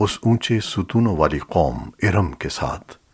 اس اونچے ستونوں والی قوم ارم کے ساتھ۔